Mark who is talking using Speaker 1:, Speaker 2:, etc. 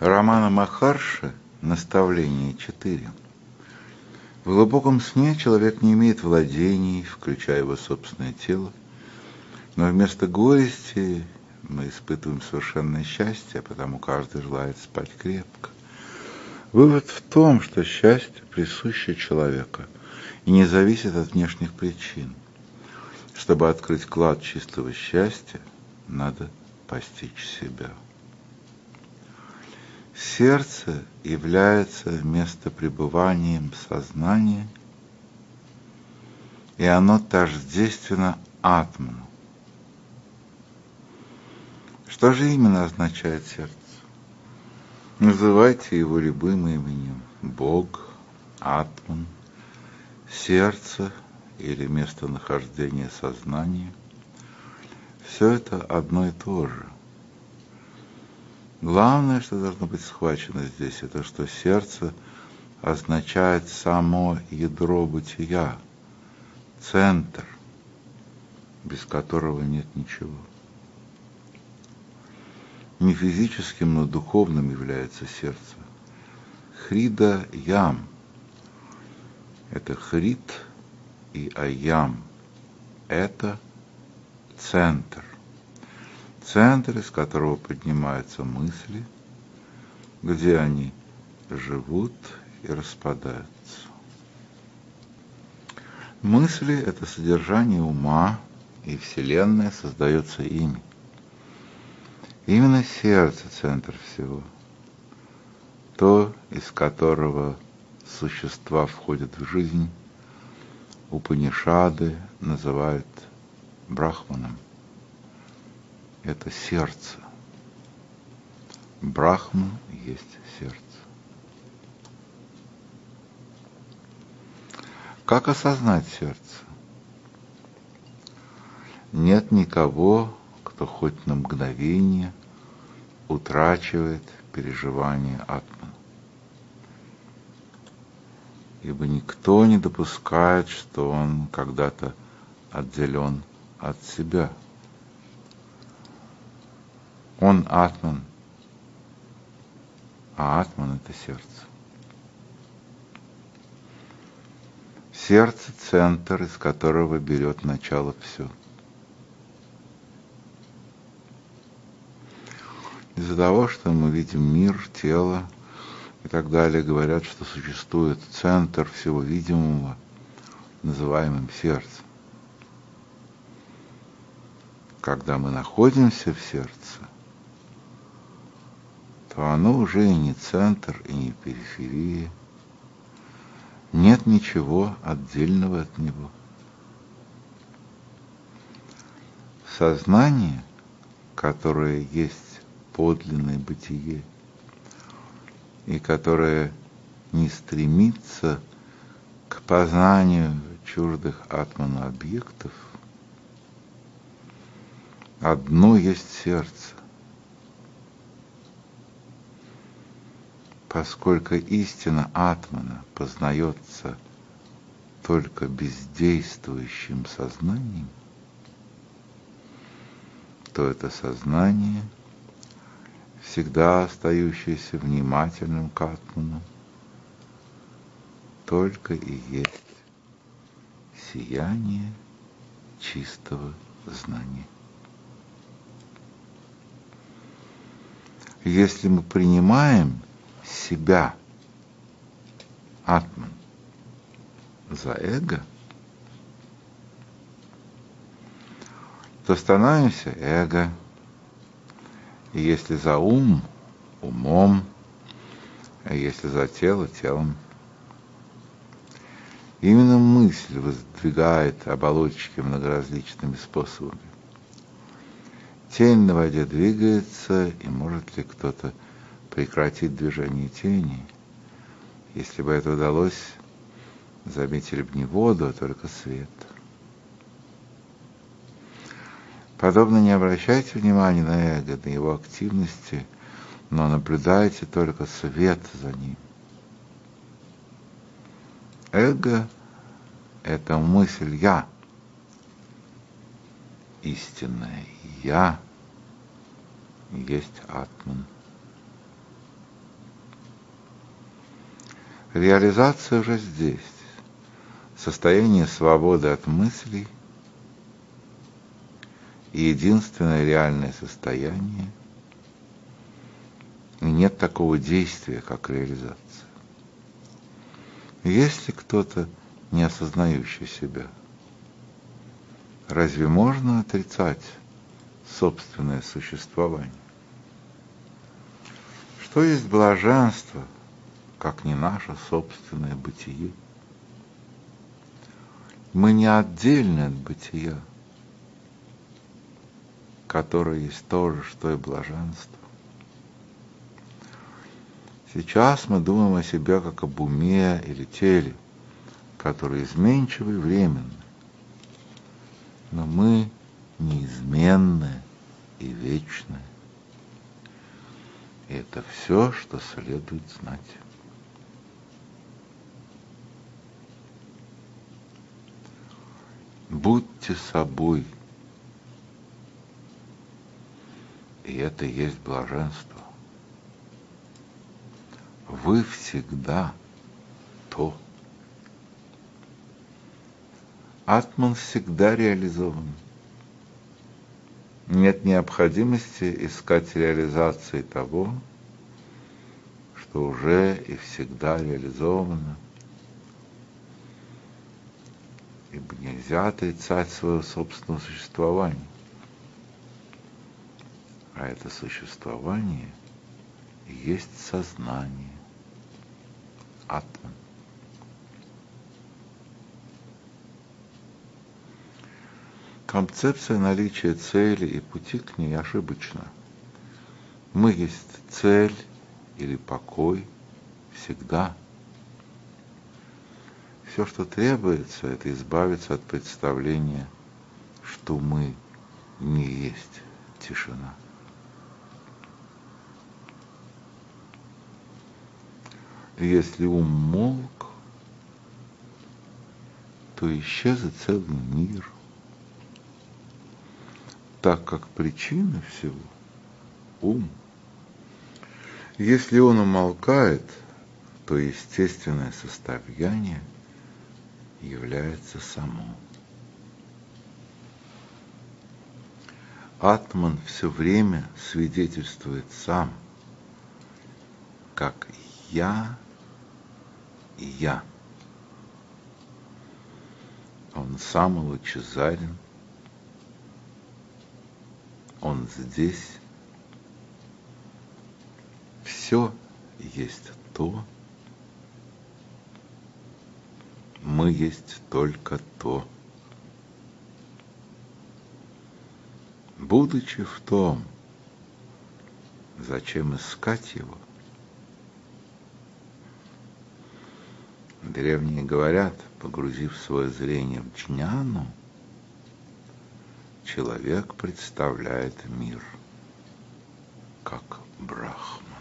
Speaker 1: Романа Махарши «Наставление 4». В глубоком сне человек не имеет владений, включая его собственное тело, но вместо горести мы испытываем совершенное счастье, потому каждый желает спать крепко. Вывод в том, что счастье присуще человека и не зависит от внешних причин. Чтобы открыть клад чистого счастья, надо постичь себя. Сердце является местопребыванием сознания, и оно тождественно атману. Что же именно означает сердце? Называйте его любым именем. Бог, Атман, сердце или местонахождение сознания. Все это одно и то же. Главное, что должно быть схвачено здесь, это что сердце означает само ядро бытия, центр, без которого нет ничего. Не физическим, но духовным является сердце. Хрида Ям – это Хрид и Аям – это центр центр, из которого поднимаются мысли, где они живут и распадаются. Мысли – это содержание ума, и Вселенная создается ими. Именно сердце – центр всего, то, из которого существа входят в жизнь, Упанишады называют Брахманом это сердце. Брахма есть сердце. Как осознать сердце? Нет никого, кто хоть на мгновение утрачивает переживание атмана. Ибо никто не допускает, что он когда-то отделен от себя – он атман, а атман – это сердце. Сердце – центр, из которого берет начало все. Из-за того, что мы видим мир, тело и так далее, говорят, что существует центр всего видимого, называемым сердцем. Когда мы находимся в сердце, то оно уже и не центр, и не периферия. Нет ничего отдельного от него. Сознание, которое есть подлинное бытие, и которое не стремится к познанию чуждых атману объектов, одно есть сердце, поскольку истина Атмана познается только бездействующим сознанием, то это сознание, всегда остающееся внимательным к Атману, только и есть сияние чистого знания. Если мы принимаем себя, атман, за эго, то становимся эго. И если за ум, умом, а если за тело, телом. Именно мысль воздвигает оболочки многоразличными способами. Тень на воде двигается, и может ли кто-то прекратить движение тени. Если бы это удалось, заметили бы не воду, а только свет. Подобно не обращайте внимания на эго, на его активности, но наблюдайте только свет за ним. Эго – это мысль «я», истинное «я» есть атман. Реализация уже здесь. Состояние свободы от мыслей и единственное реальное состояние. И нет такого действия, как реализация. Есть ли кто-то, не осознающий себя? Разве можно отрицать собственное существование? Что есть блаженство, как не наше собственное бытие? Мы не отдельны от бытия, которое есть то же, что и блаженство. Сейчас мы думаем о себе как об уме или теле, которые изменчивы и временны. Но мы неизменны и вечны. И это все, что следует знать. Будьте собой. И это есть блаженство. Вы всегда то. Атман всегда реализован. Нет необходимости искать реализации того, что уже и всегда реализовано. Ибо нельзя отрицать свое собственное существование. А это существование есть сознание, атман. Концепция наличия цели и пути к ней ошибочна. Мы есть цель или покой всегда. Все, что требуется, это избавиться от представления, что мы не есть тишина. Если ум молк, то исчез целый мир – так как причина всего – ум. Если он умолкает, то естественное состояние является само. Атман все время свидетельствует сам, как я и я. Он сам лучезарен, он здесь. Все есть то, мы есть только то. Будучи в том, зачем искать его? Древние говорят, погрузив свое зрение в джняну, человек представляет мир как Брахма.